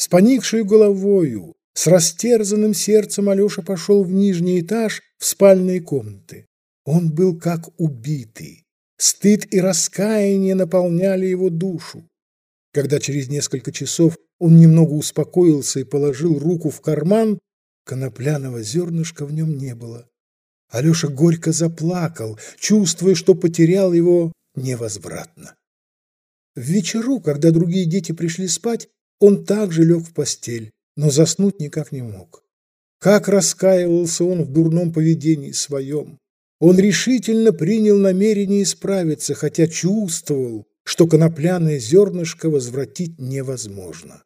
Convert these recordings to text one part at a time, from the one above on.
С поникшей головою, с растерзанным сердцем Алеша пошел в нижний этаж в спальные комнаты. Он был как убитый. Стыд и раскаяние наполняли его душу. Когда через несколько часов он немного успокоился и положил руку в карман, конопляного зернышка в нем не было. Алеша горько заплакал, чувствуя, что потерял его невозвратно. В вечеру, когда другие дети пришли спать, он также лег в постель, но заснуть никак не мог. Как раскаивался он в дурном поведении своем. Он решительно принял намерение исправиться, хотя чувствовал, что конопляное зернышко возвратить невозможно.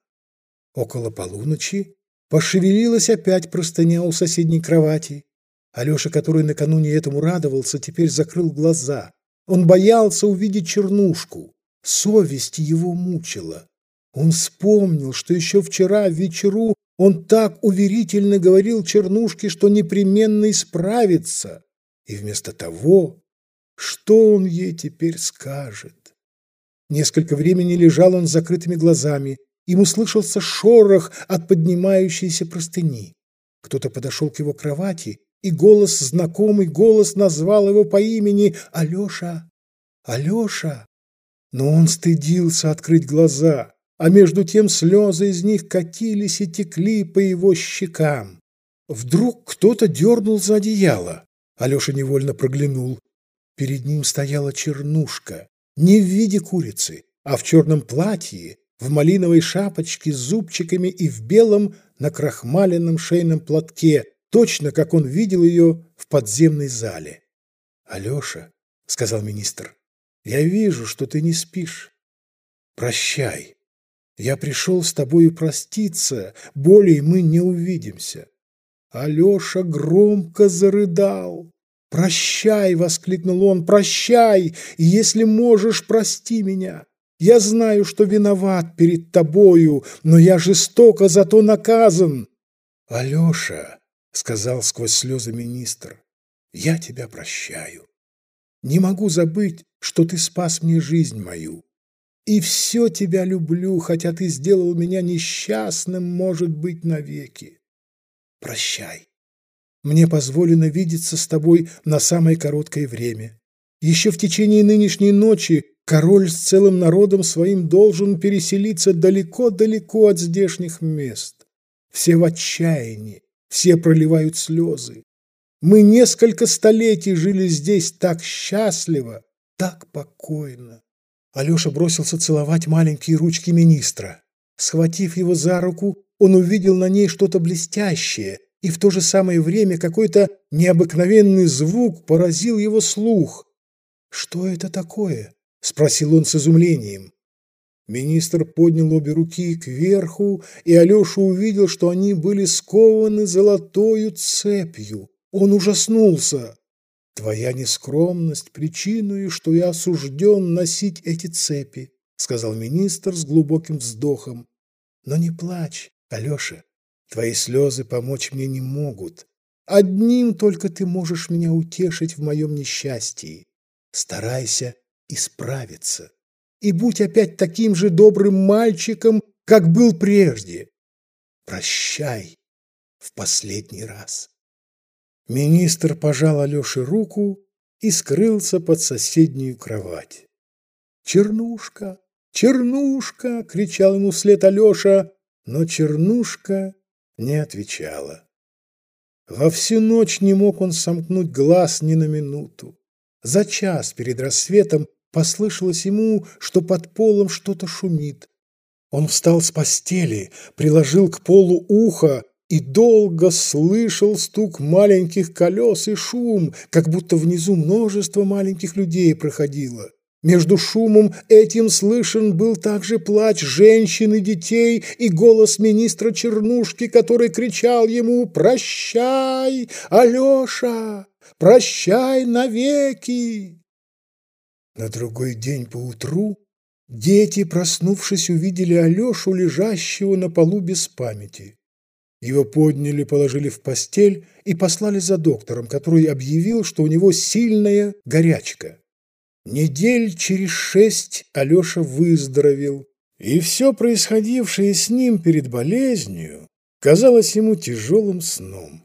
Около полуночи пошевелилась опять простыня у соседней кровати. Алеша, который накануне этому радовался, теперь закрыл глаза. Он боялся увидеть чернушку. Совесть его мучила. Он вспомнил, что еще вчера вечеру он так уверительно говорил Чернушке, что непременно исправится. И вместо того, что он ей теперь скажет? Несколько времени лежал он с закрытыми глазами. Ему слышался шорох от поднимающейся простыни. Кто-то подошел к его кровати, и голос, знакомый голос, назвал его по имени Алеша. Алеша! Но он стыдился открыть глаза а между тем слезы из них катились и текли по его щекам. Вдруг кто-то дернул за одеяло. Алеша невольно проглянул. Перед ним стояла чернушка, не в виде курицы, а в черном платье, в малиновой шапочке с зубчиками и в белом накрахмаленном шейном платке, точно как он видел ее в подземной зале. «Алеша», — сказал министр, — «я вижу, что ты не спишь. Прощай». Я пришел с тобою проститься, более мы не увидимся. Алеша громко зарыдал. «Прощай!» — воскликнул он. «Прощай! И если можешь, прости меня! Я знаю, что виноват перед тобою, но я жестоко зато наказан!» «Алеша!» — сказал сквозь слезы министр. «Я тебя прощаю. Не могу забыть, что ты спас мне жизнь мою. И все тебя люблю, хотя ты сделал меня несчастным, может быть, навеки. Прощай. Мне позволено видеться с тобой на самое короткое время. Еще в течение нынешней ночи король с целым народом своим должен переселиться далеко-далеко от здешних мест. Все в отчаянии, все проливают слезы. Мы несколько столетий жили здесь так счастливо, так покойно. Алеша бросился целовать маленькие ручки министра. Схватив его за руку, он увидел на ней что-то блестящее, и в то же самое время какой-то необыкновенный звук поразил его слух. «Что это такое?» – спросил он с изумлением. Министр поднял обе руки кверху, и Алеша увидел, что они были скованы золотою цепью. Он ужаснулся. Твоя нескромность причиною, что я осужден носить эти цепи, сказал министр с глубоким вздохом. Но не плачь, Алеша, твои слезы помочь мне не могут. Одним только ты можешь меня утешить в моем несчастье. Старайся исправиться и будь опять таким же добрым мальчиком, как был прежде. Прощай в последний раз. Министр пожал Алёше руку и скрылся под соседнюю кровать. «Чернушка! Чернушка!» — кричал ему вслед Алёша, но Чернушка не отвечала. Во всю ночь не мог он сомкнуть глаз ни на минуту. За час перед рассветом послышалось ему, что под полом что-то шумит. Он встал с постели, приложил к полу ухо и долго слышал стук маленьких колес и шум, как будто внизу множество маленьких людей проходило. Между шумом этим слышен был также плач женщин и детей и голос министра Чернушки, который кричал ему «Прощай, Алеша! Прощай навеки!» На другой день поутру дети, проснувшись, увидели Алешу, лежащего на полу без памяти. Его подняли, положили в постель и послали за доктором, который объявил, что у него сильная горячка. Недель через шесть Алеша выздоровел и все происходившее с ним перед болезнью казалось ему тяжелым сном.